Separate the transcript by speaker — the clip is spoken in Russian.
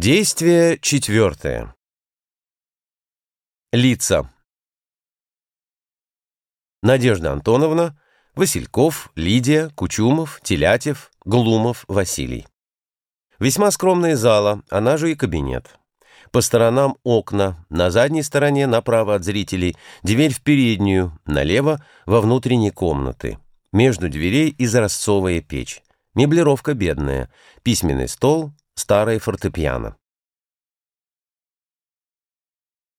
Speaker 1: Действие четвертое. Лица. Надежда Антоновна, Васильков, Лидия, Кучумов, Телятев, Глумов, Василий. Весьма скромная зала, она же и кабинет. По сторонам окна, на задней стороне направо от зрителей, дверь в переднюю, налево во внутренней комнаты. Между дверей изразцовая печь. Меблировка бедная, письменный стол, старое фортепиано.